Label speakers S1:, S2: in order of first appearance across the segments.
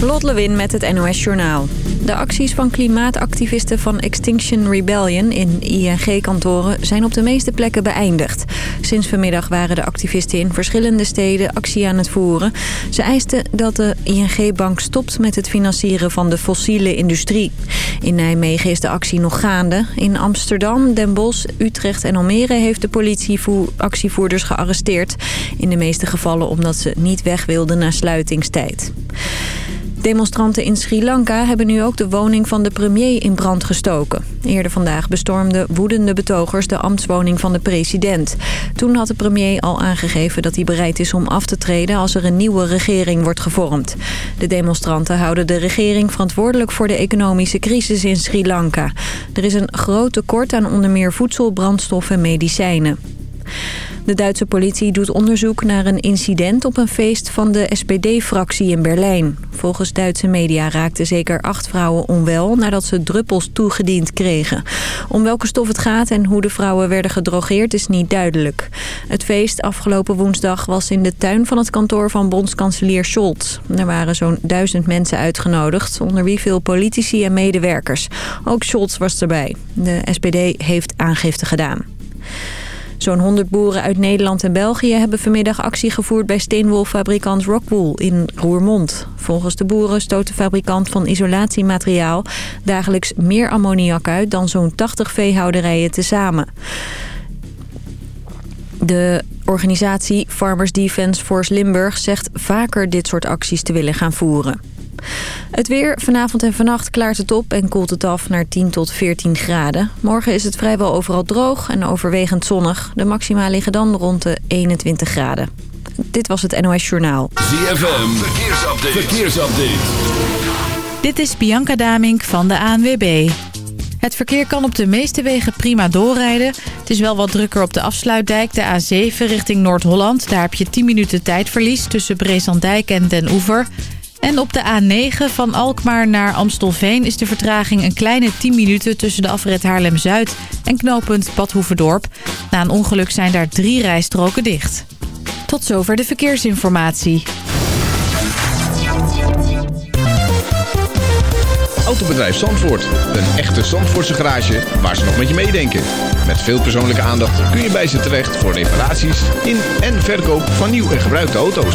S1: Lot Lewin met het NOS Journaal. De acties van klimaatactivisten van Extinction Rebellion in ING-kantoren zijn op de meeste plekken beëindigd. Sinds vanmiddag waren de activisten in verschillende steden actie aan het voeren. Ze eisten dat de ING-bank stopt met het financieren van de fossiele industrie. In Nijmegen is de actie nog gaande. In Amsterdam, Den Bosch, Utrecht en Almere heeft de politie actievoerders gearresteerd. In de meeste gevallen omdat ze niet weg wilden na sluitingstijd. Demonstranten in Sri Lanka hebben nu ook de woning van de premier in brand gestoken. Eerder vandaag bestormden woedende betogers de ambtswoning van de president. Toen had de premier al aangegeven dat hij bereid is om af te treden als er een nieuwe regering wordt gevormd. De demonstranten houden de regering verantwoordelijk voor de economische crisis in Sri Lanka. Er is een groot tekort aan onder meer voedsel, brandstof en medicijnen. De Duitse politie doet onderzoek naar een incident op een feest van de SPD-fractie in Berlijn. Volgens Duitse media raakten zeker acht vrouwen onwel nadat ze druppels toegediend kregen. Om welke stof het gaat en hoe de vrouwen werden gedrogeerd is niet duidelijk. Het feest afgelopen woensdag was in de tuin van het kantoor van bondskanselier Scholz. Er waren zo'n duizend mensen uitgenodigd, onder wie veel politici en medewerkers. Ook Scholz was erbij. De SPD heeft aangifte gedaan. Zo'n 100 boeren uit Nederland en België hebben vanmiddag actie gevoerd bij steenwolfabrikant Rockwool in Roermond. Volgens de boeren stoot de fabrikant van isolatiemateriaal dagelijks meer ammoniak uit dan zo'n 80 veehouderijen tezamen. De organisatie Farmers Defence Force Limburg zegt vaker dit soort acties te willen gaan voeren. Het weer. Vanavond en vannacht klaart het op en koelt het af naar 10 tot 14 graden. Morgen is het vrijwel overal droog en overwegend zonnig. De maxima liggen dan rond de 21 graden. Dit was het NOS Journaal.
S2: ZFM. Verkeersupdate. Verkeersupdate.
S3: Dit is Bianca Damink van de ANWB. Het verkeer kan op de meeste wegen prima doorrijden. Het is wel wat drukker op de afsluitdijk, de A7 richting Noord-Holland. Daar heb je 10 minuten tijdverlies tussen Breeslanddijk en Den Oever... En op de A9 van Alkmaar naar Amstelveen is de vertraging een kleine 10 minuten tussen de afrit Haarlem-Zuid en knooppunt Badhoevedorp. Na een ongeluk zijn daar drie rijstroken dicht. Tot zover de verkeersinformatie.
S4: Autobedrijf Zandvoort. Een echte Zandvoortse garage waar ze nog met je meedenken. Met veel persoonlijke aandacht kun je bij ze terecht voor reparaties in en verkoop van nieuw en gebruikte auto's.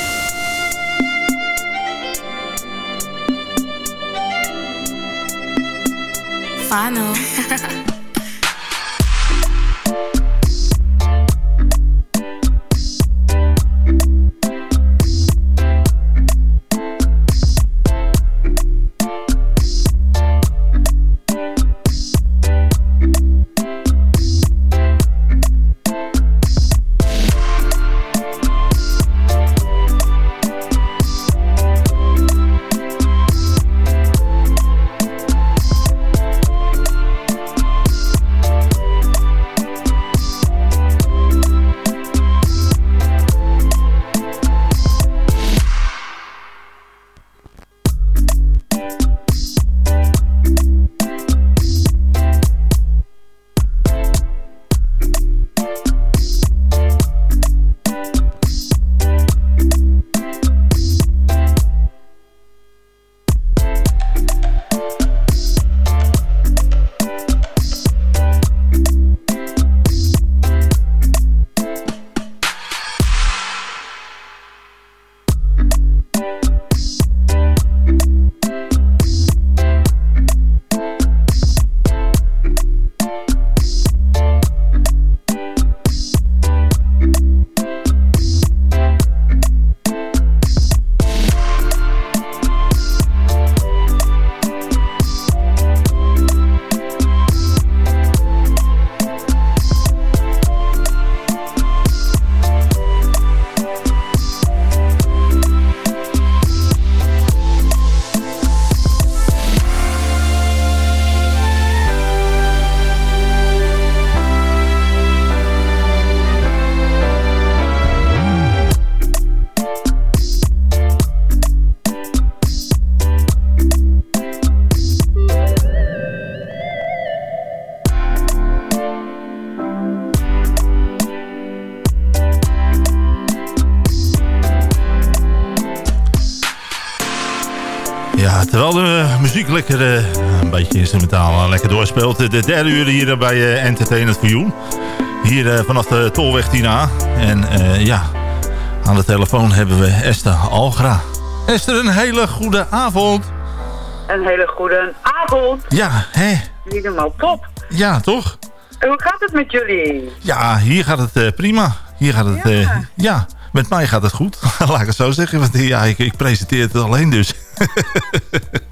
S5: Final.
S6: instrumentaal, lekker doorspeelt. De derde uur hier bij Entertainment for You. Hier vanaf de Tolweg 10A. En ja, aan de telefoon hebben we Esther Algra. Esther, een hele goede avond.
S7: Een hele goede avond.
S6: Ja, hè?
S7: Helemaal top.
S6: Ja, toch?
S7: hoe gaat het met jullie?
S6: Ja, hier gaat het prima. Hier gaat het, ja. ja. Met mij gaat het goed, laat ik het zo zeggen. Want ja, ik, ik presenteer het alleen dus.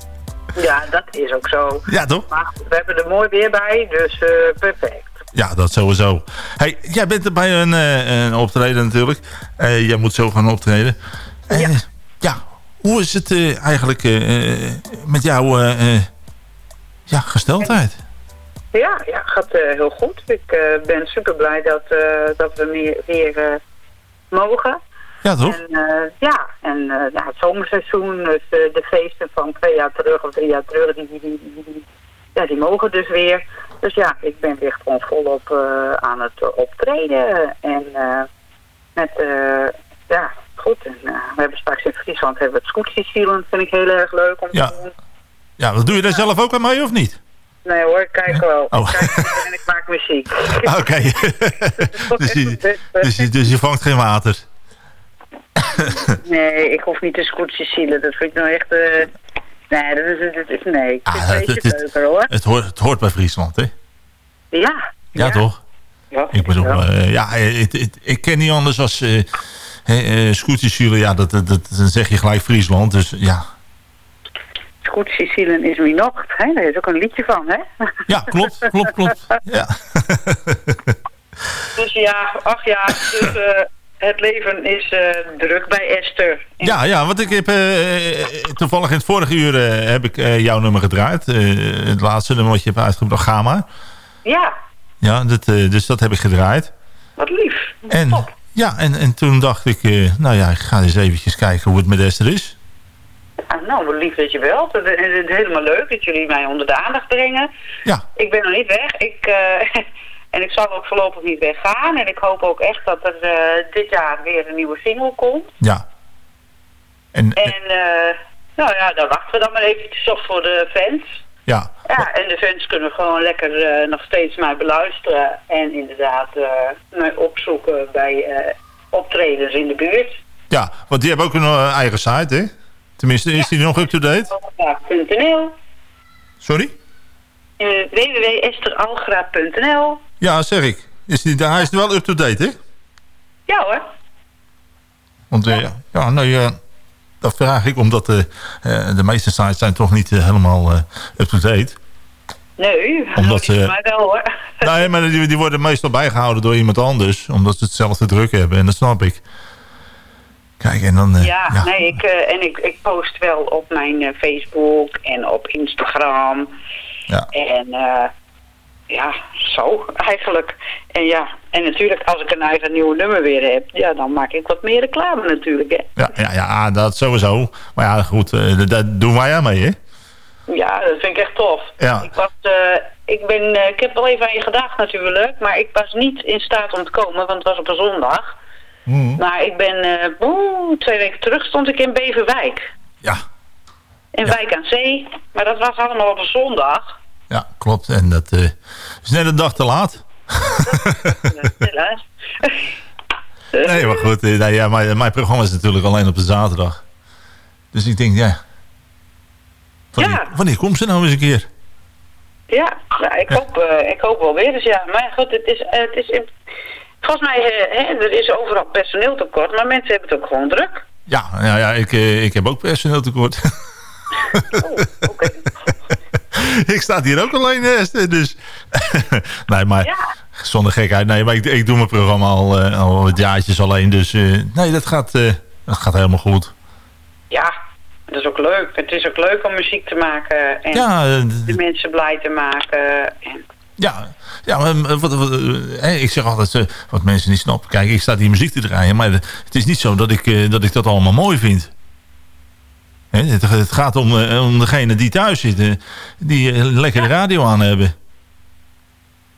S7: ja, dat is ook zo.
S6: Ja, toch?
S7: Maar we hebben er mooi weer bij, dus uh, perfect.
S6: Ja, dat sowieso. Hey, jij bent er bij een, uh, een optreden natuurlijk. Uh, jij moet zo gaan optreden.
S7: ja.
S6: ja, hoe is het eigenlijk met jouw ja, gesteldheid?
S7: Ja, ja gaat heel goed. Ik ben super blij dat, dat we meer, weer mogen.
S6: Ja, toch?
S7: En, uh, ja, en uh, ja, het zomerseizoen, dus uh, de feesten van twee jaar terug of drie jaar terug, die, die, die, die, ja, die mogen dus weer. Dus ja, ik ben weer gewoon volop aan het optreden. En met, ja, goed. En, we hebben straks in Friesland hebben we het scootjesielen, vind ik heel erg leuk om
S6: ja.
S7: te doen.
S6: Ja, wat doe je daar zelf ook aan mee of niet?
S7: Nee hoor, ik kijk wel. Oh. Ik kijk en ik maak muziek.
S6: Oké. dus, je, dus, je, dus je vangt geen water?
S7: nee, ik hoef niet te scootjes zielen. Dat vind ik nou echt... Uh... Nee, dat is, dat is nee. Ik
S6: ah,
S7: het, het, het, hoor.
S6: Het hoort, het hoort bij Friesland, hè?
S7: Ja.
S6: Ja, ja. toch?
S7: Ja,
S6: ik bedoel, uh, ja, het, ik ken niet anders als uh, uh, ja, dat, dat, dat, dan zeg je gelijk Friesland, dus ja
S7: goed, is wie nog. Hè? Daar is ook een liedje van, hè?
S6: Ja, klopt, klopt, klopt. Ja.
S7: dus ja, ach ja, dus, uh, het leven is uh, druk bij Esther.
S6: Ja, ja, want ik heb uh, toevallig in het vorige uur heb ik jouw nummer gedraaid. het laatste nummer wat je hebt uitgebracht, Ga maar.
S7: Ja.
S6: Ja, dat, dus dat heb ik gedraaid.
S7: Wat lief.
S6: En,
S7: Top.
S6: ja, en, en toen dacht ik, nou ja, ik ga eens eventjes kijken hoe het met Esther is.
S7: Ah, nou, wat lief dat je belt. Het is helemaal leuk dat jullie mij onder de aandacht brengen.
S6: Ja.
S7: Ik ben nog niet weg. Ik, en ik zal ook voorlopig niet weggaan. En ik hoop ook echt dat er uh, dit jaar weer een nieuwe single komt.
S6: Ja. En,
S7: en uh, nou ja, daar wachten we dan maar eventjes op voor de fans.
S6: Ja.
S7: Ja, en de fans kunnen gewoon lekker nog steeds mij beluisteren. En inderdaad mij opzoeken bij optredens in de buurt.
S6: Ja, want die hebben ook een eigen site, hè? Tenminste, is die nog up-to-date? Sorry?
S7: Www.esteralgra.nl
S6: Ja, zeg ik. Is die, hij is wel up-to-date, hè?
S7: Ja hoor.
S6: Want uh, ja, ja nou ja, dat vraag ik omdat uh, de meeste sites zijn toch niet helemaal up-to-date.
S7: Nee,
S6: omdat
S7: ze... maar wel hoor.
S6: Nee, maar die, die worden meestal bijgehouden door iemand anders. Omdat ze hetzelfde druk hebben en dat snap ik. Kijk, en dan...
S7: Ja, ja, nee, ik, en ik, ik post wel op mijn Facebook en op Instagram.
S6: Ja.
S7: En ja, zo eigenlijk. En ja, en natuurlijk als ik een eigen nieuwe nummer weer heb, ja, dan maak ik wat meer reclame natuurlijk, hè.
S6: Ja, ja, ja dat sowieso. Maar ja, goed, daar doen wij aan mee, hè?
S7: Ja, dat vind ik echt tof.
S6: Ja.
S7: Ik, was, ik, ben, ik heb wel even aan je gedacht natuurlijk, maar ik was niet in staat om te komen, want het was op een zondag.
S6: Mm.
S7: Maar ik ben, uh, twee weken terug stond ik in Beverwijk.
S6: Ja.
S7: In
S6: ja.
S7: Wijk aan Zee. Maar dat was allemaal op een zondag.
S6: Ja, klopt. En dat uh, is net een dag te laat.
S7: Helaas.
S6: nee, maar goed. Nee, ja, mijn, mijn programma is natuurlijk alleen op de zaterdag. Dus ik denk, ja. Wanneer,
S7: ja.
S6: wanneer komt ze nou eens een keer?
S7: Ja, nou, ik, hoop, uh, ik hoop wel weer eens, ja. Maar goed, het is, het is in, Volgens mij, hè, er is overal personeeltekort, maar mensen hebben het ook gewoon druk.
S6: Ja, ja, ja ik, ik heb ook personeeltekort.
S7: Oh, oké.
S6: ik sta hier ook alleen, dus... nee, maar
S7: ja.
S6: zonder gekheid. Nee, maar ik, ik doe mijn programma al, uh, al wat jaartjes alleen, dus uh, nee, dat gaat, uh, dat gaat helemaal goed.
S7: Ja, het is ook leuk. Het is ook leuk om muziek te maken en
S6: ja,
S7: de mensen blij te maken. En...
S6: Ja, ja wat, wat, wat, ik zeg altijd wat mensen niet snappen. Kijk, ik sta hier muziek te draaien, maar het is niet zo dat ik dat, ik dat allemaal mooi vind. Het, het gaat om, om degene die thuis zitten, die lekker de radio aan hebben.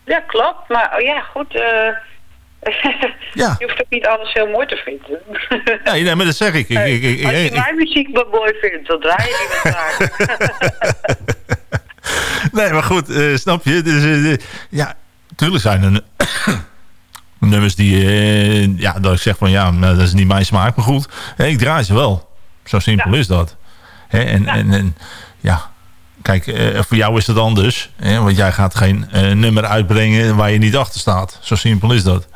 S7: Ja, klopt. Maar oh ja, goed.
S6: Ja.
S7: Je hoeft ook niet alles heel mooi te vinden.
S6: Nee, nee, maar dat zeg ik. ik, ik, ik,
S7: Als je mijn muziek wel mooi vindt, dan draai je die vaak.
S6: nee, maar goed, eh, snap je? Dus, eh, ja, tuurlijk zijn er nummers die... eh, ja, dat ik zeg van ja, nou, dat is niet mijn smaak. Maar goed, ik draai ze wel. Zo simpel
S7: Ja.
S6: is dat. Hè, en, en, en ja... Kijk, eh, voor jou is het anders. Hè, want jij gaat geen eh, nummer uitbrengen waar je niet achter staat. Zo simpel is dat.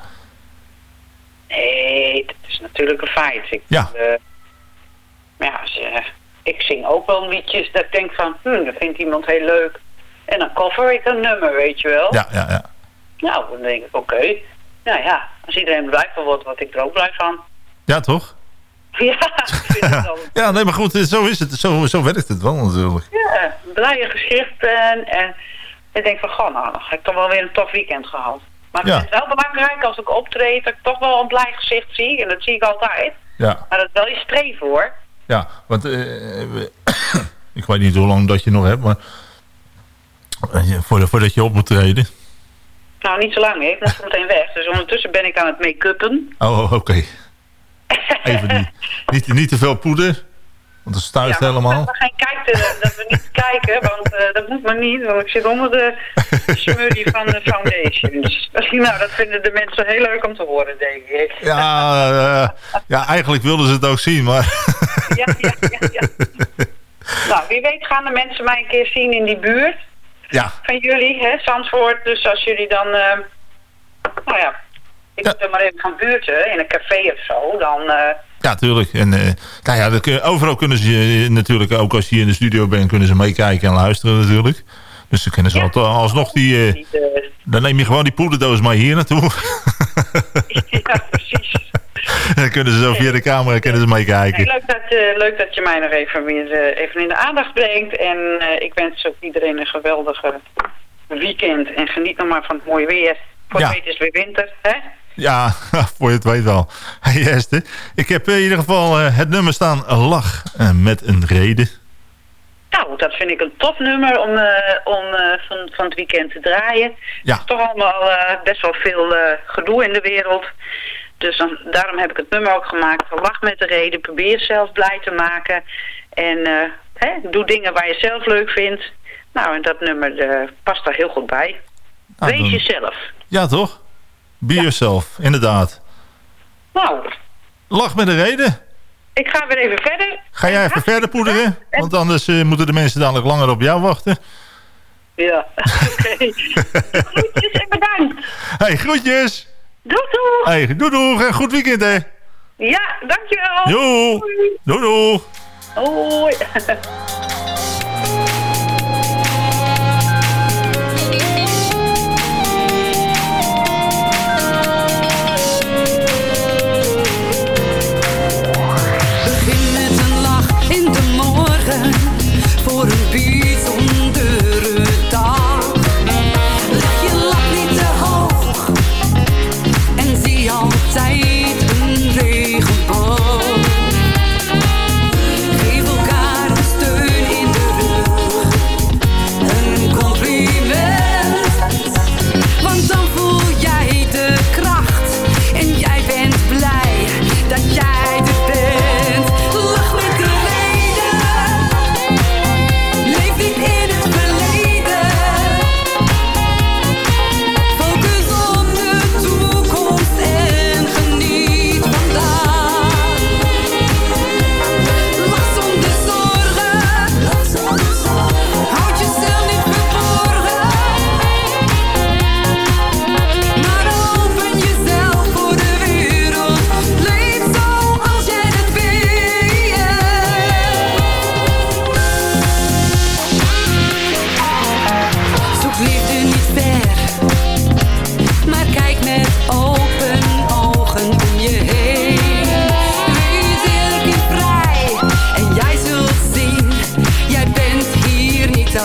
S7: Nee, dat is natuurlijk een feit. Ik,
S6: Ja.
S7: eh, maar ja, ik zing ook wel liedjes dat ik denk van, hm, dat vindt iemand heel leuk. En dan cover ik een nummer, weet je wel.
S6: Ja, ja, ja.
S7: Nou, dan denk ik, oké. Nou ja, als iedereen blij van wordt, word ik er ook blij van.
S6: Ja, toch?
S7: Ja.
S6: Ja, nee, maar goed, eh, zo is het. Zo, zo werkt het wel natuurlijk.
S7: Ja, blije gezichten. En ik denk van, goh, nou, heb ik toch wel weer een tof weekend gehad. Maar
S6: Ja.
S7: het is wel belangrijk als ik optreed, dat ik toch wel een blij gezicht zie. En dat zie ik altijd.
S6: Ja,
S7: Maar dat is wel je streven, hoor.
S6: ja want eh, we- ik weet niet hoe lang dat je nog hebt, maar eh, voordat, je op moet treden.
S7: Nou, niet zo lang. Ik moet meteen weg. Dus ondertussen ben ik aan het make-uppen.
S6: Oh, oké. Even niet, niet, niet te veel poeder, want dat stuift
S7: maar
S6: helemaal.
S7: Dat we, geen kijken, dat we niet kijken, want eh, dat moet maar niet. Want ik zit onder de smurrie van de foundations. nou, dat vinden de mensen heel leuk om te horen, denk ik.
S6: Ja, eh, ja, eigenlijk wilden ze het ook zien, maar...
S7: ja, ja, ja, ja. Nou, wie weet gaan de mensen mij een keer zien in die buurt
S6: ja,
S7: van jullie, hè, Zandvoort. Dus als jullie dan, eh, nou ja, ik moet er maar even gaan buurten in een café of zo, dan... eh,
S6: ja, tuurlijk. En, eh, nou ja, dat overal kunnen ze je natuurlijk, ook als je in de studio bent, kunnen ze meekijken en luisteren natuurlijk. Dus dan kunnen ze
S7: Ja.
S6: al- alsnog die... eh,
S7: eh,
S6: dan neem je gewoon die poederdoos maar hier naartoe.
S7: ja, precies.
S6: dan kunnen ze zo via de camera kunnen ze meekijken.
S7: leuk, dat, eh, leuk dat je mij nog even weer eh, even in de aandacht brengt. En eh, ik wens ook iedereen een geweldige weekend. En geniet nog maar van het mooie weer. Voor
S6: Ja.
S7: het is het weer winter, hè?
S6: Ja, voor je het weet wel. Hey Esther, ik heb in ieder geval eh, het nummer staan Lach eh, met een reden.
S7: Nou, dat vind ik een tof nummer om, eh, om eh, van, van het weekend te draaien.
S6: Ja.
S7: Er is toch allemaal eh, best wel veel eh, gedoe in de wereld. Dus dan, daarom heb ik het nummer ook gemaakt. van Lach met de reden. Probeer jezelf blij te maken. En eh, hè, doe dingen waar je zelf leuk vindt. Nou, en dat nummer eh, past daar heel goed bij.
S6: Nou,
S7: Wees
S6: dan-
S7: jezelf.
S6: Ja, toch? Be yourself, inderdaad.
S7: Nou,
S6: Lach met een reden.
S7: ik ga weer even verder.
S6: Ga jij even verder poederen? Want anders eh, moeten de mensen dadelijk langer op jou wachten.
S7: Ja, oké. Groetjes en bedankt.
S6: Hey, groetjes!
S7: Doei.
S6: Hey, doei en goed weekend hè!
S7: Ja, dankjewel.
S6: Joe! Doei doei!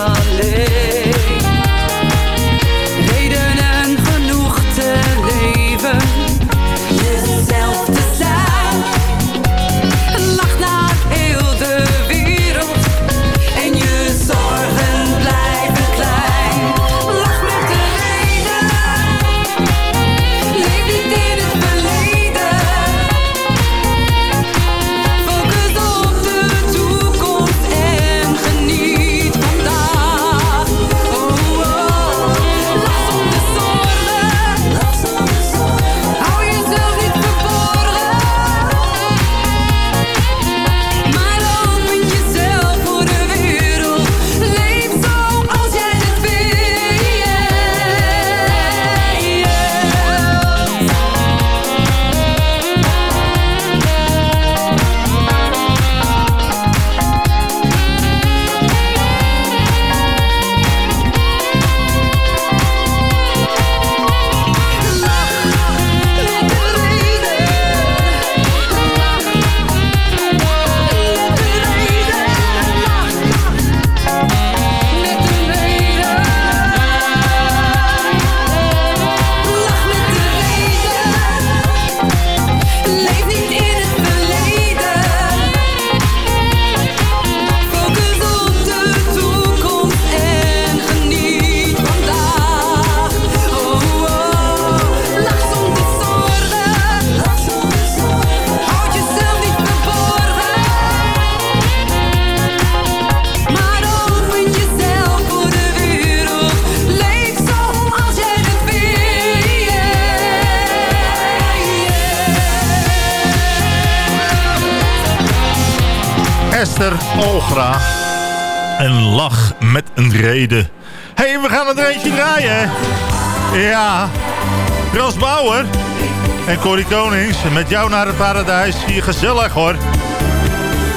S8: hier
S6: Esther Olgra. En lach met een reden. Hé, hey, we gaan het eentje draaien. Ja. Ras Bauer en Corrie Konings. Met jou naar het paradijs. Hier gezellig hoor.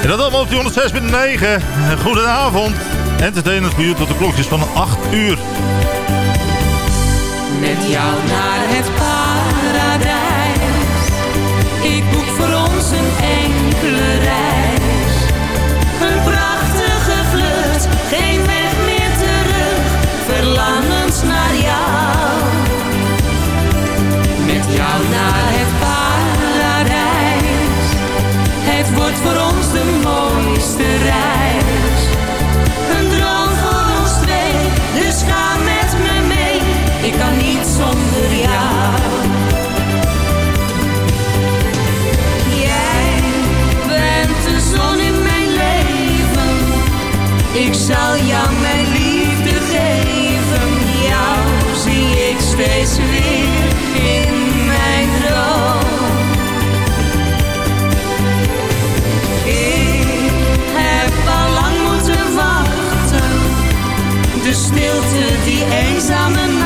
S6: En dat allemaal op die 106.9. Goedenavond. Entertainment voor u tot de klokjes van 8 uur.
S8: Met jou naar het paradijs. Wordt voor ons de mooiste reis. Een droom voor ons twee, dus ga met me mee. Ik kan niet zonder jou. Jij bent de zon in mijn leven. Ik zal jou mijn liefde geven. Jou zie ik steeds weer Stilte, die eenzame.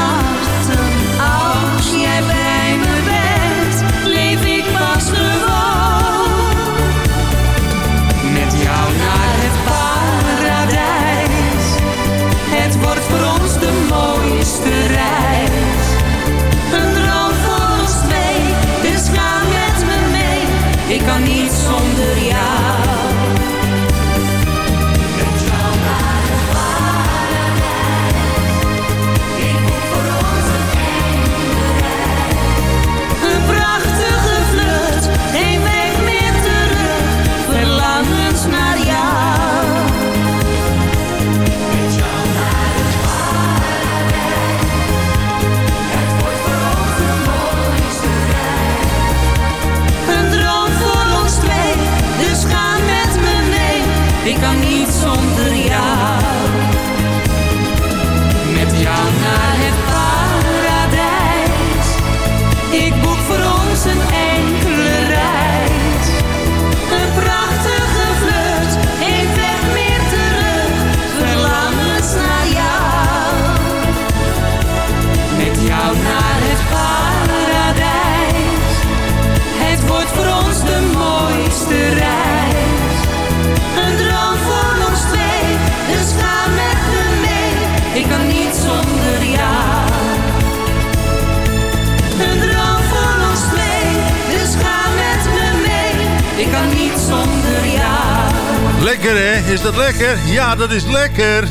S6: Dat is lekker.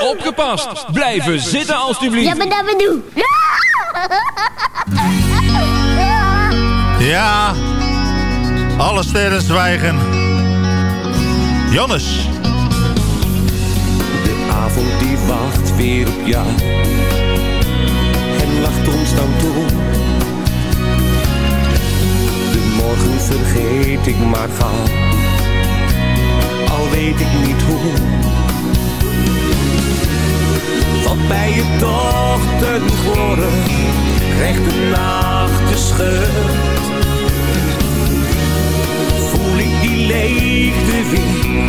S9: Opgepast. Blijven zitten alstublieft.
S5: Ja, maar dat bedoel.
S6: Ja. Alle sterren zwijgen. Jannes.
S10: De avond die wacht weer op jou En lacht ons dan morgen vergeet ik maar gauw. Al weet ik niet hoe. Wat bij je toch ten Krijgt de nacht voel ik die leegte weer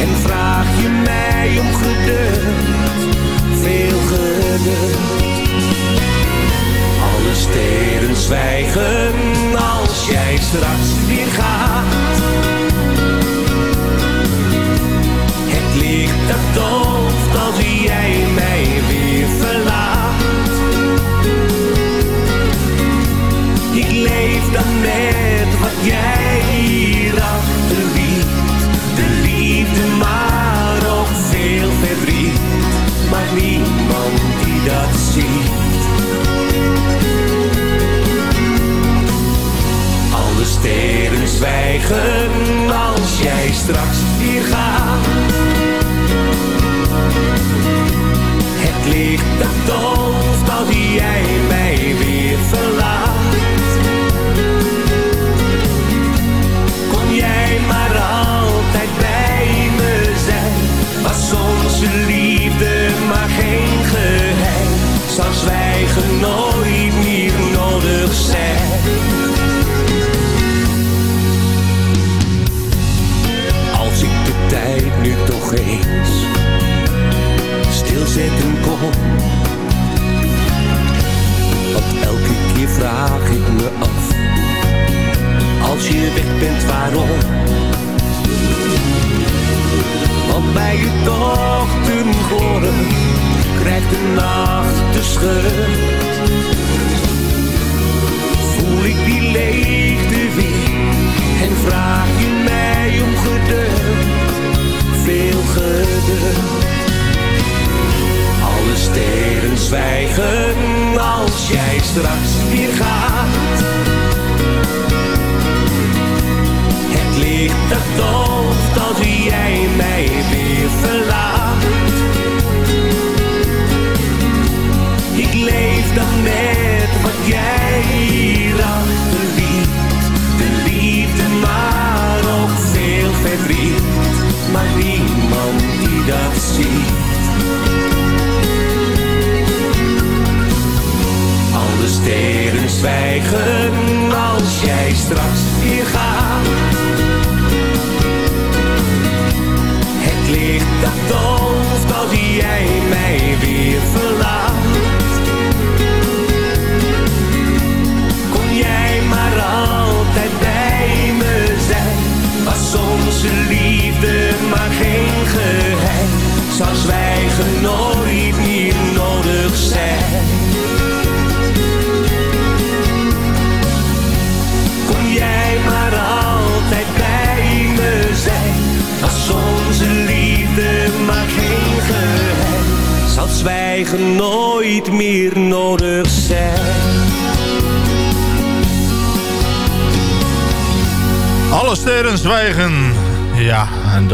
S10: En vraag je mij om geduld. Veel geduld Alle sterren zwijgen Als jij straks weer gaat Het licht dat dooft Als jij mij weer verlaat Ik leef dan met wat jij hier achterliet. De liefde, maar ook veel verdriet. Maar niemand zwijgen als jij straks weer gaat. Het licht dat dooft als jij mij nog eens stilzetten kon. Want elke keer vraag ik me af, als je weg bent waarom? Want bij je dochter geboren, krijgt de nacht de scheur. Voel ik die leegte weer en vraag je straks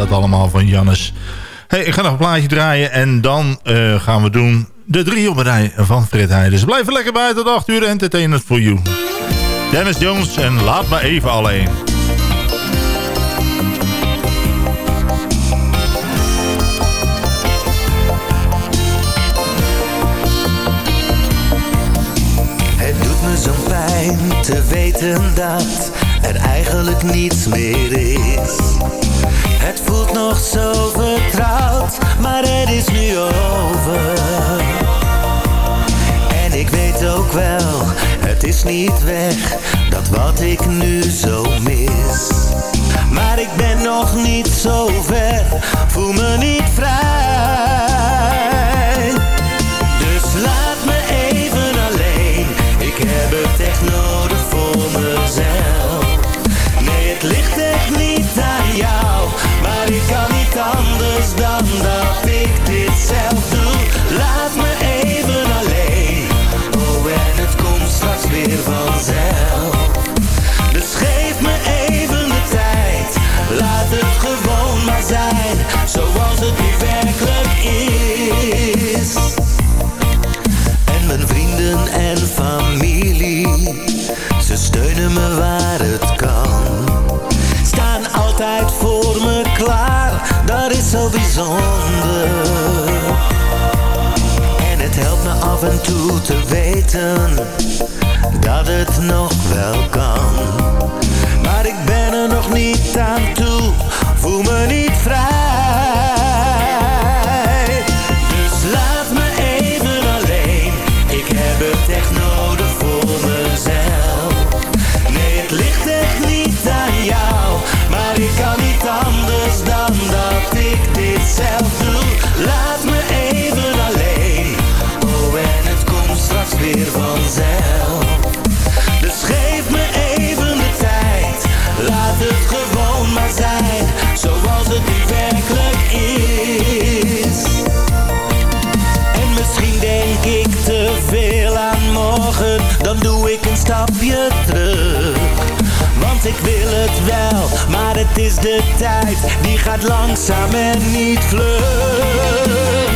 S10: dat
S6: allemaal van Jannes. Hey, ik ga nog een plaatje draaien en dan eh, gaan we doen de drie op een rij van Fred Heijden. Blijf er lekker bij tot 8 uur entertainment for you. Dennis Jones en Laat me even alleen.
S11: Te weten dat er eigenlijk niets meer is. Het voelt nog zo vertrouwd, maar het is nu over. En ik weet ook wel, het is niet weg, dat wat ik nu zo mis. Maar ik ben nog niet zo ver, voel me niet vrij. Ligt echt niet aan jou. Maar ik kan niet anders dan dat ik dit zelf doe. Laat me even alleen. Oh, en het komt straks weer vanzelf. Dus geef me even de tijd. Laat het gewoon maar zijn. Zoals het nu werkelijk is. Zo bijzonder. En het helpt me af en toe te weten dat het nog wel kan. Maar ik ben er nog niet aan toe, voel me niet vrij. Wel, maar het is de tijd, die gaat langzaam en niet vlug.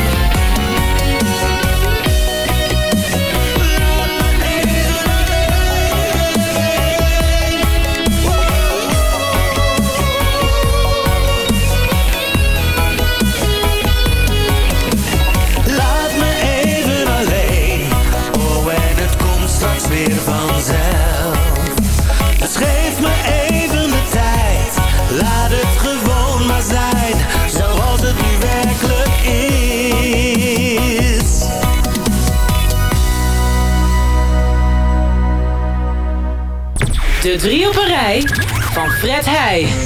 S11: De
S12: drie op van Fred Heij.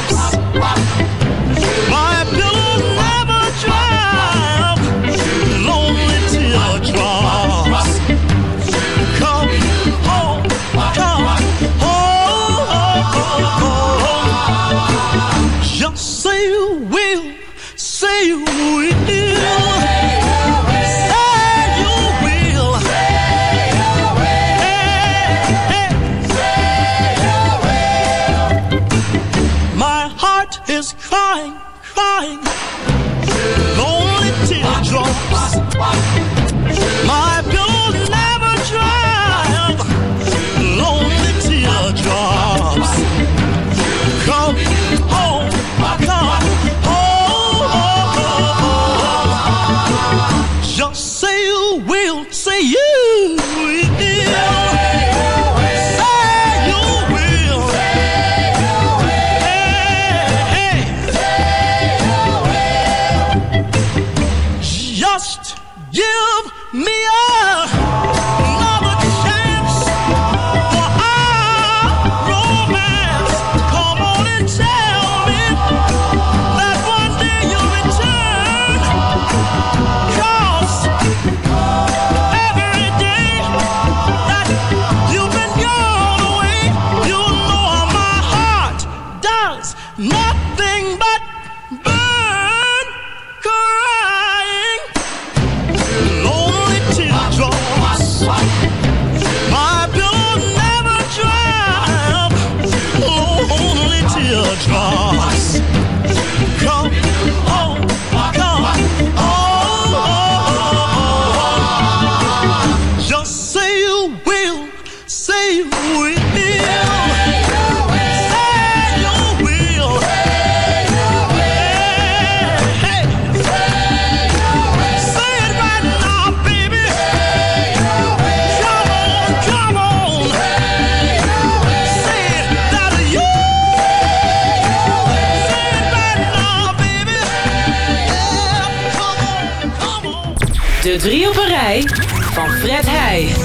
S3: rij van Fred Heij.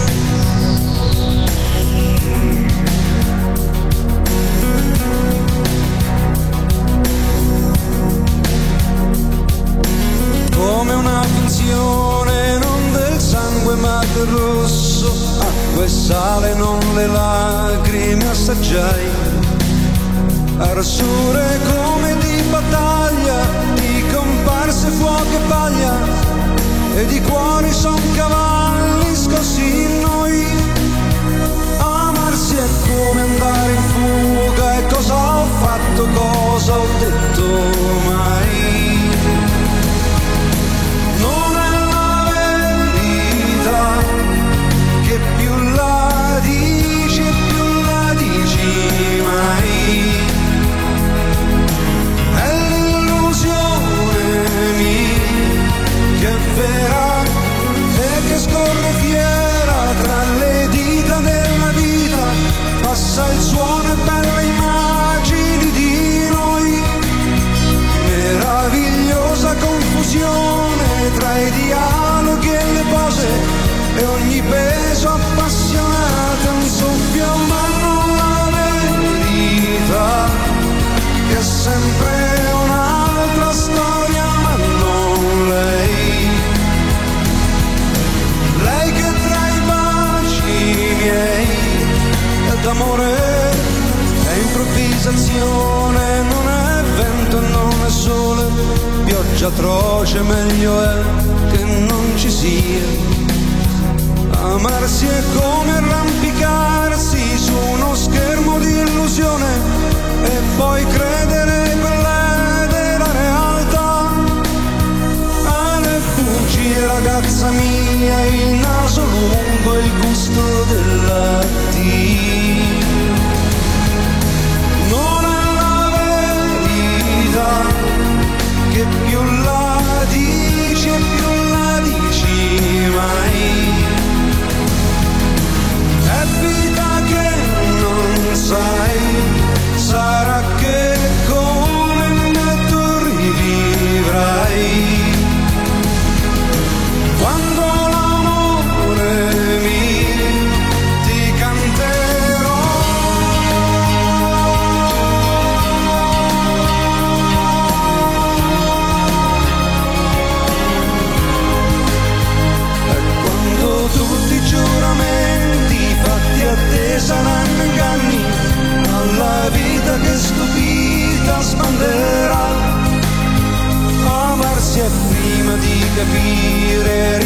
S13: come una finzione, non del sangue ma del rosso, acqua e sale, non le lacrime assaggiai. Arsure come di battaglia, di comparse fuoco e paglia, e di cuori son cavalli scossi in noi. Amarsi è come andare in fuga, e cosa ho fatto, cosa ho detto atroce meglio è che non ci sia. Amarsi è come arrampicarsi su uno schermo di illusione e poi credere quella della realtà. Alle bugie ragazza mia il naso lungo il gusto del capire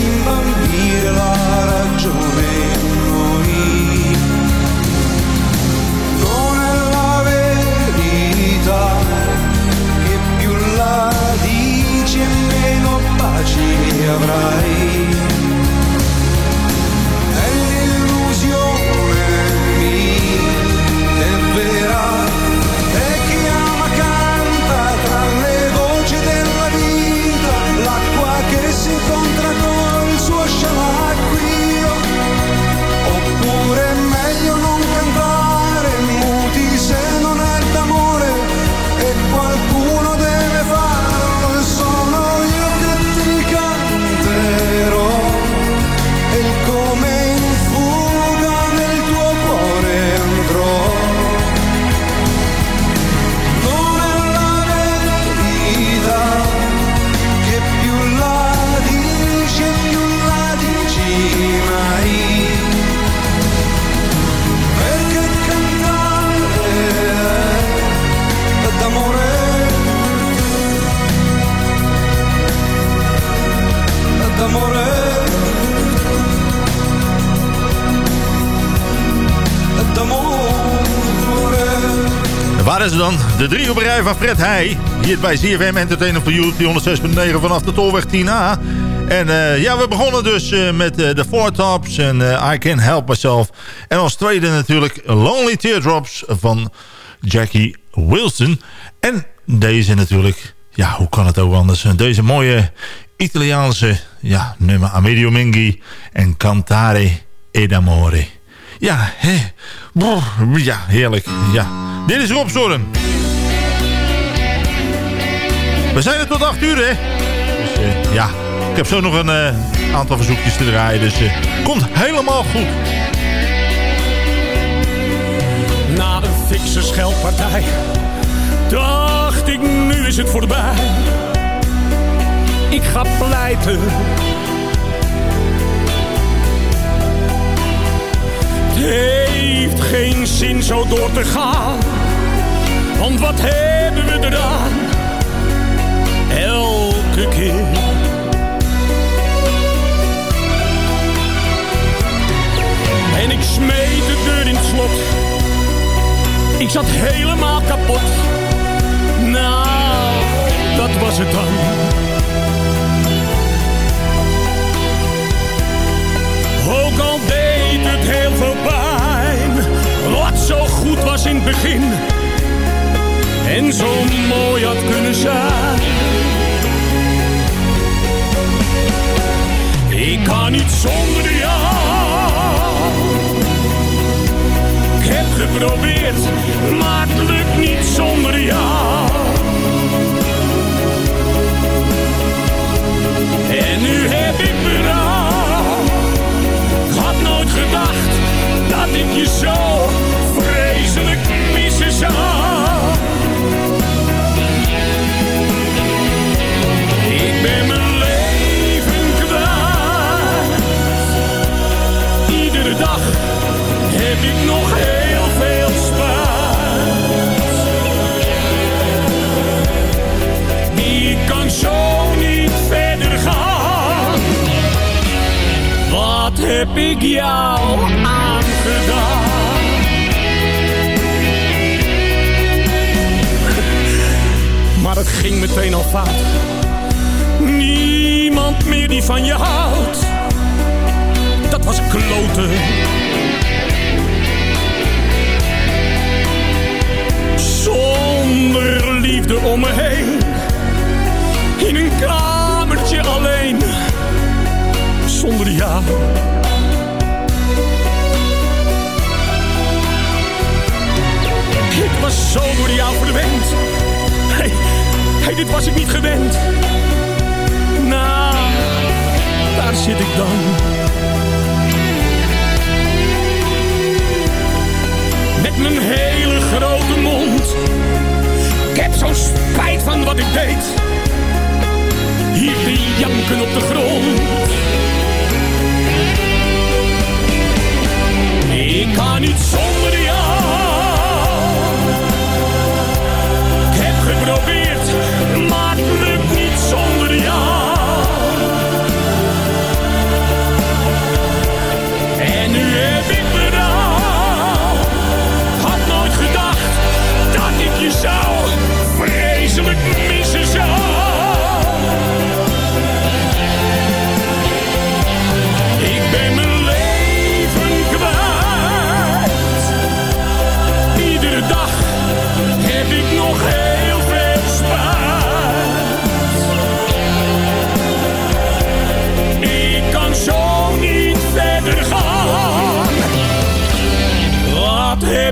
S6: De drie van Fred Heij. Hier bij ZFM Entertainment for You op die 106.9 vanaf de Tolweg 10A. En eh, ja, we begonnen dus eh, met eh, de Four Tops en I Can Help Myself. En als tweede natuurlijk Lonely Teardrops van Jackie Wilson. En deze natuurlijk, ja, hoe kan het ook anders? Deze mooie Italiaanse ja, nummer Amedio Minghi en Cantare ed Amore. Ja, hè. Ja, heerlijk. Ja. Dit is Rob Storm. We zijn er tot 8 uur, hè. Dus, eh, ja, ik heb zo nog een, eh, aantal verzoekjes te draaien. Dus eh, komt helemaal goed.
S14: Na een fikse scheldpartij dacht ik, nu is het voorbij. Ik ga pleiten. Het heeft geen zin zo door te gaan. Want wat hebben we eraan? En ik smeet de deur in het slot. Ik zat helemaal kapot. Nou, dat was het dan. Ook al deed het heel veel pijn. Wat zo goed was in het begin. En zo mooi had kunnen zijn. Ik kan niet zonder jou. Ik heb geprobeerd, maar het lukt niet zonder jou. En nu heb ik berouw. Had nooit gedacht dat ik je zo vreselijk missen zou. Heb ik jou aangedaan? Maar het ging meteen al fout. Niemand meer die van je houdt. Dat was kloten. Zonder liefde om me heen. In een kamertje alleen. Zonder jou. Ik was zo door jou verwend. Hey, hey, dit was ik niet gewend. Nou, daar zit ik dan. Met mijn hele grote mond. Heb zo'n spijt van wat ik deed. Hier janken op de grond. Ik kan niet zonder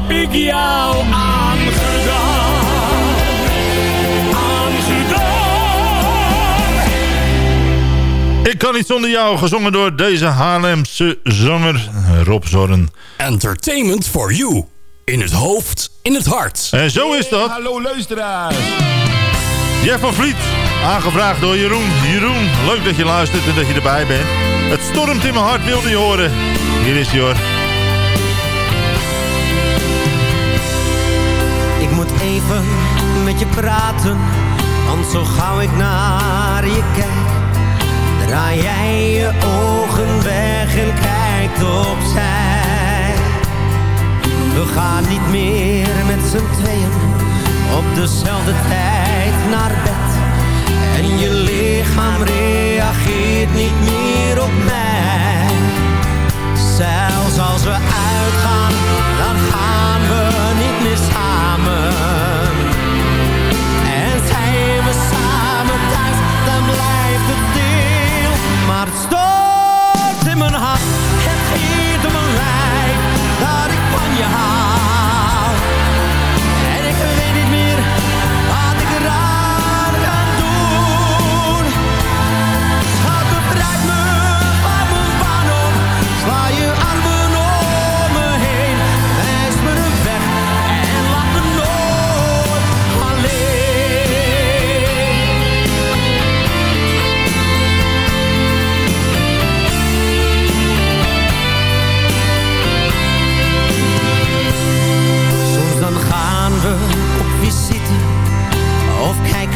S14: heb ik jou aangedaan? Aangedaan.
S6: Ik kan niet zonder jou, gezongen door deze Haarlemse zanger Rob Zorn.
S2: Entertainment for you. In het hoofd, in het hart.
S6: En zo is dat.
S15: hallo luisteraars.
S6: Jeff van Vliet, aangevraagd door Jeroen. Jeroen, leuk dat je luistert en dat je erbij bent. Het stormt in mijn hart, wilde je horen. Hier is hij hoor.
S10: Met je praten, want zo gauw ik naar je kijk, draai jij je ogen weg en kijkt opzij. We gaan niet meer met z'n tweeën op dezelfde tijd naar bed. En je lichaam reageert niet meer op mij. Zelfs als we uitgaan, dan gaan we niet meer samen. Het stoort in mijn hart,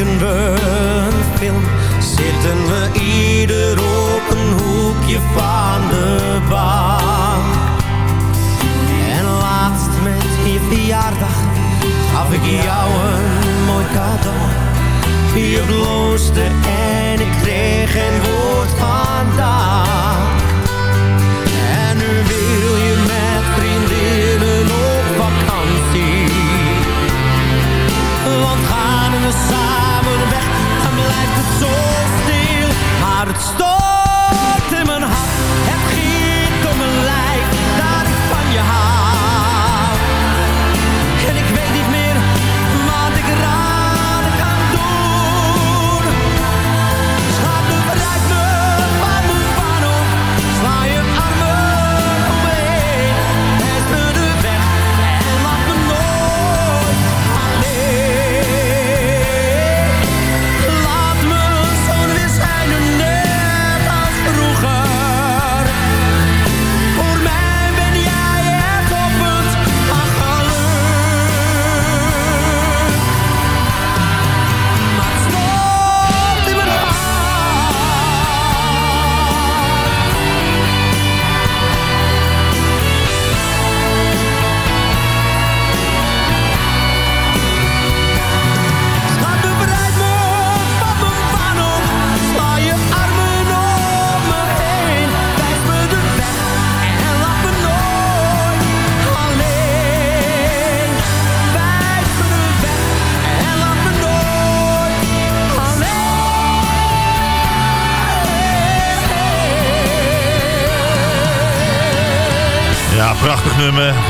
S10: we een film, zitten we ieder op een hoekje van de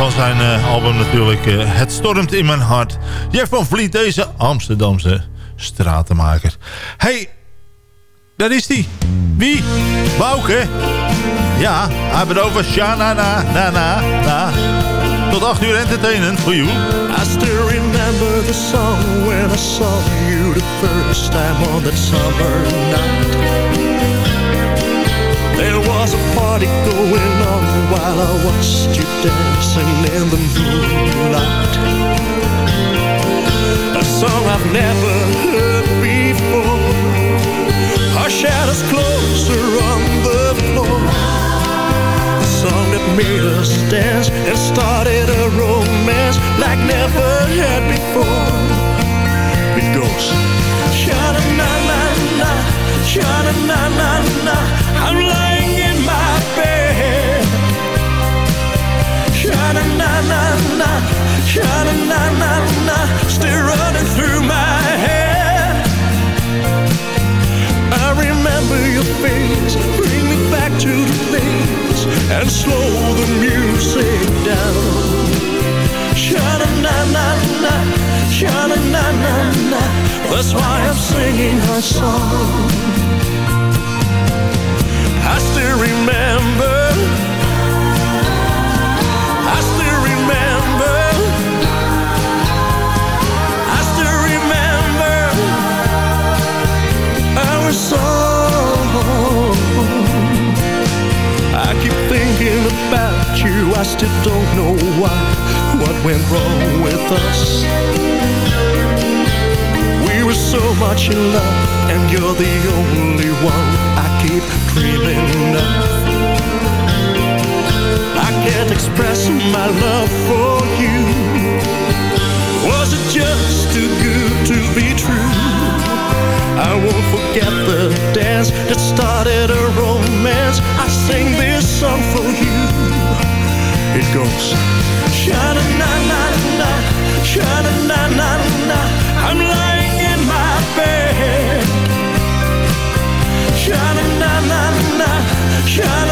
S10: van zijn
S6: eh, album natuurlijk. eh, het stormt in mijn hart. Jeff van Vliet, deze Amsterdamse stratenmaker. hey, daar is hij. Wie? Bouke. Ja, hij heeft het over Shana na na na. Tot 8 uur entertainend voor you.
S15: I still remember the song when I saw you the first time on that summer night. There was a party going on while I watched you dancing in the moonlight. A song I've never heard before. Our shadows closer on the floor. A song that made us dance and started a romance like never had before. It goes sha na na na sha na na na na. I'm Sha na na na na, sha na na na na, still running through my head. I remember your face, bring me back to the place, and slow the music down. Sha-na-na-na-na, sha-na-na-na-na, that's why I'm singing our song. I still remember, song. I keep thinking about you, I still don't know why, what went wrong with us. We were so much in love, and you're the only one I keep dreaming of. I can't express my love for I won't forget the dance that started a romance. I sing this song for you. It goes sha na na na na, sha na na na na. I'm lying in my bed. Sha na na na na, sha na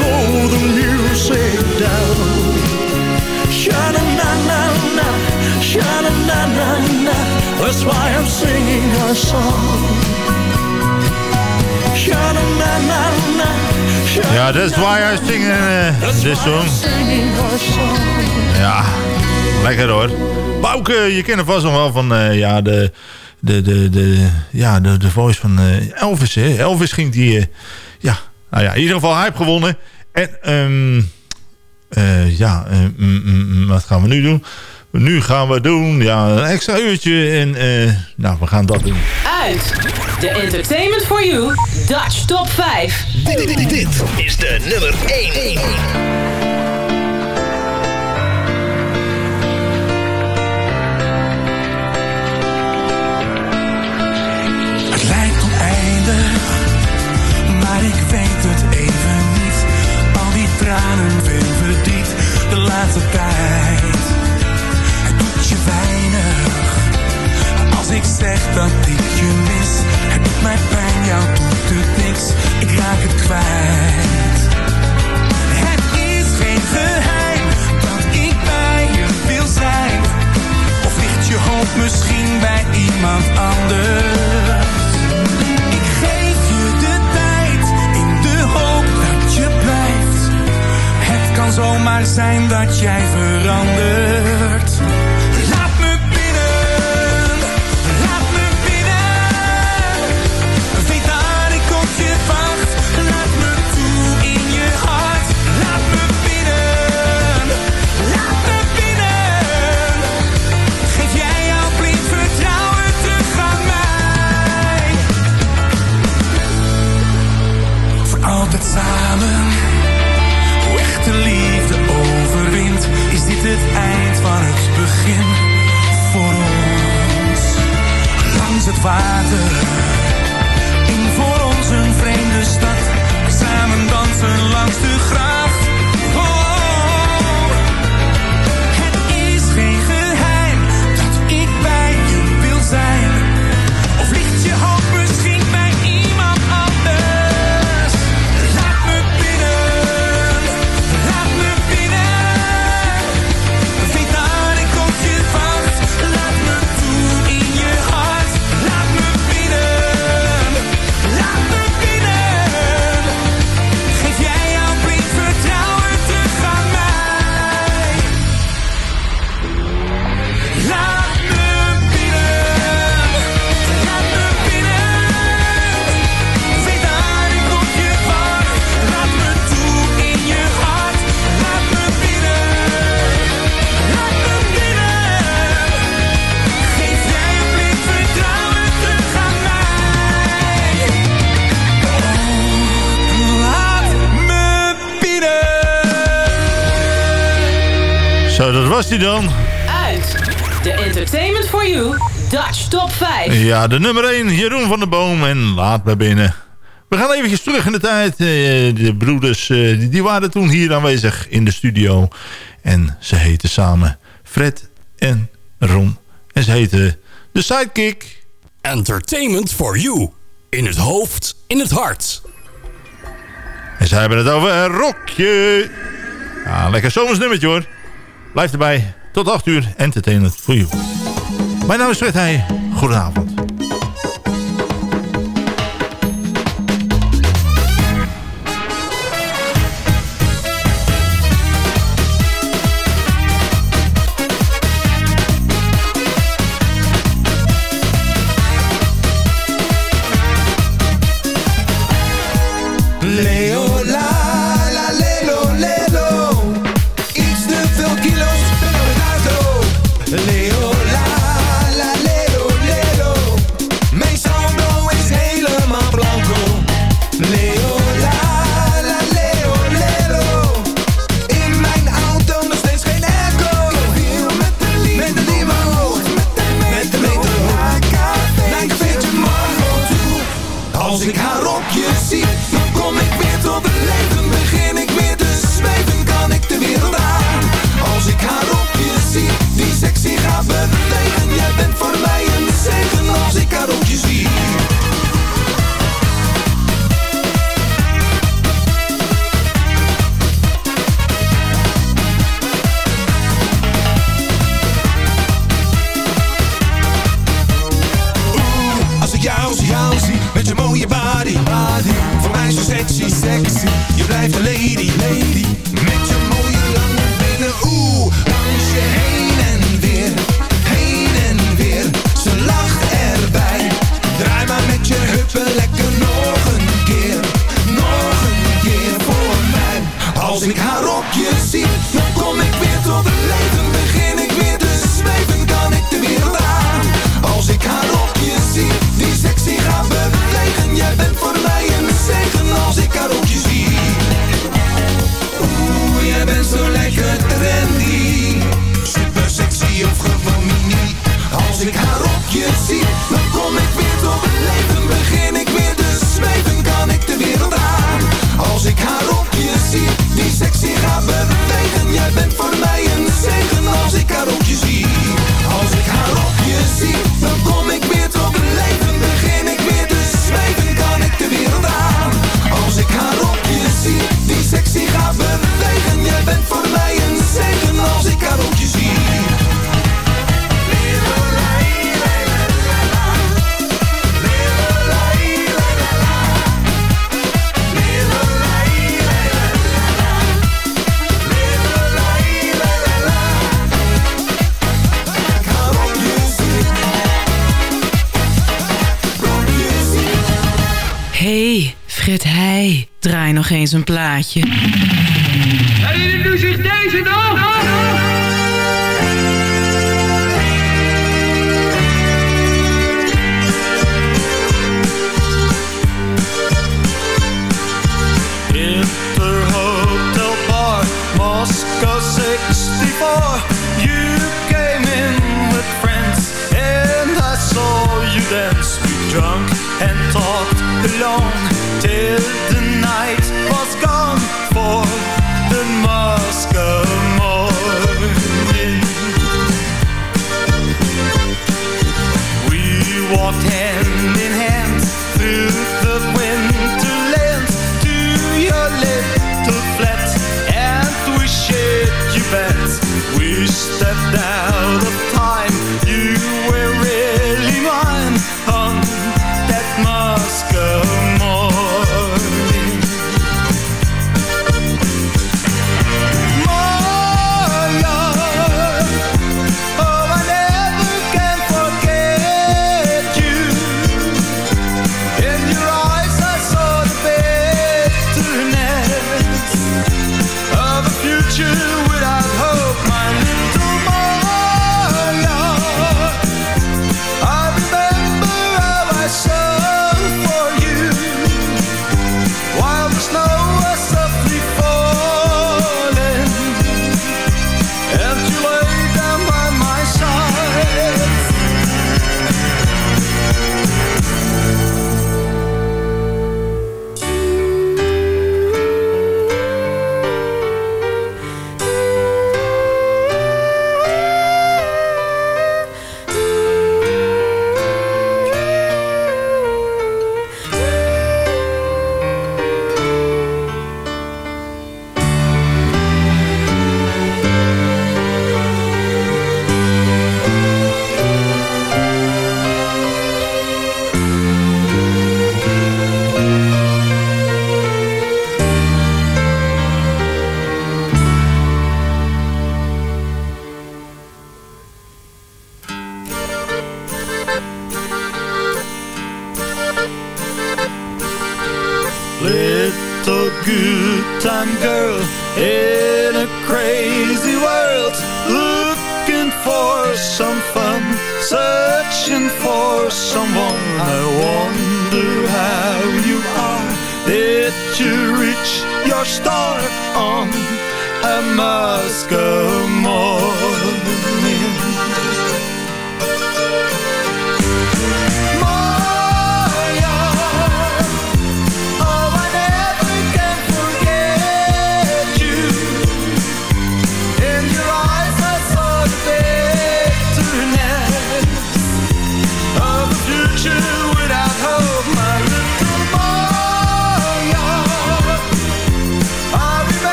S15: slow the music down. Sha-na-na-na-na, sha-na-na-na-na, that's why I'm singing a song. Sha-na-na-na-na,
S6: that's why I'm singing uh, this song. Ja, lekker hoor. Bouke, je kent hem vast nog wel van uh, ja, de, de, de, de, ja, de, de voice van uh, Elvis. Hè? Elvis ging die... ja, nou ja, in ieder geval, hij heeft gewonnen. En um, uh, ja, um, wat gaan we nu doen? Nu gaan we doen, ja, een extra uurtje. En uh, nou, we gaan dat doen.
S16: Uit de Entertainment for You Dutch Top 5.
S2: Dit, dit, dit, dit is de nummer 1.
S12: 1. Het doet je weinig, als ik zeg dat ik je mis. Het doet mij pijn, jou doet het niks, ik raak het kwijt. Het is geen geheim, dat ik bij je wil zijn. Of ligt je hoop misschien bij iemand anders? Zomaar zijn dat jij verandert. Langs
S6: Dan.
S16: Uit de Entertainment for You Dutch Top 5.
S6: Ja, de nummer 1, Jeroen van der Boom en Laat me binnen. We gaan eventjes terug in de tijd. Eh, De broeders, eh, die- die waren toen hier aanwezig in de studio. En ze heten samen Fred en Ron. En ze heten de Sidekick.
S2: Entertainment for you. In het hoofd, in het hart.
S6: En ze hebben het over een rokje. Ja, lekker zomers nummertje hoor. Blijf erbij. Tot 8 uur. Entertainment for you. Mijn naam is Fred Heij. Goedenavond.
S3: Eens een plaatje.
S15: Herinnert u zich deze nog?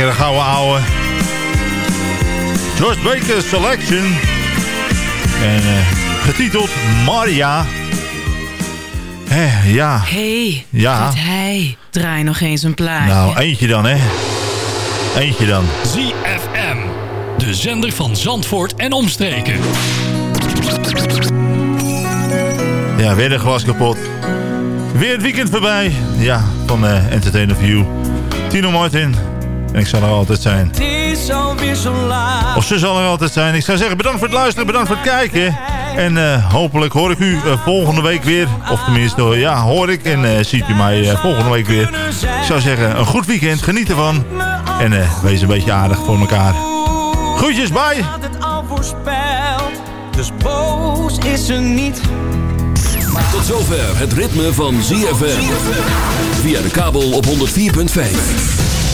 S6: Lekkere gouden ouwe. George Baker Selection. En eh, getiteld Maria. Hé, ja.
S16: hey,
S6: Ja.
S16: wat hij. Draai nog eens een plaatje.
S6: Nou, eentje dan hè. Eentje dan.
S17: ZFM. De zender van Zandvoort en omstreken.
S6: Ja, weer een glas kapot. Weer het weekend voorbij. Ja, van eh Entertainer You. Tino Martin. En ik zal er altijd zijn.
S14: Het is alweer zo laat.
S6: Of ze zal er altijd zijn. Ik zou zeggen bedankt voor het luisteren, bedankt voor het kijken. En eh, hopelijk hoor ik u eh, volgende week weer. Of tenminste, eh, ja, hoor ik en ziet u mij volgende week weer. Ik zou zeggen, een goed weekend, geniet ervan. En eh, wees een beetje aardig voor elkaar. Groetjes, bye!
S14: had het al voorspeld. Dus boos is ze niet.
S2: Tot zover het ritme van ZFM. Via de kabel op 104.5.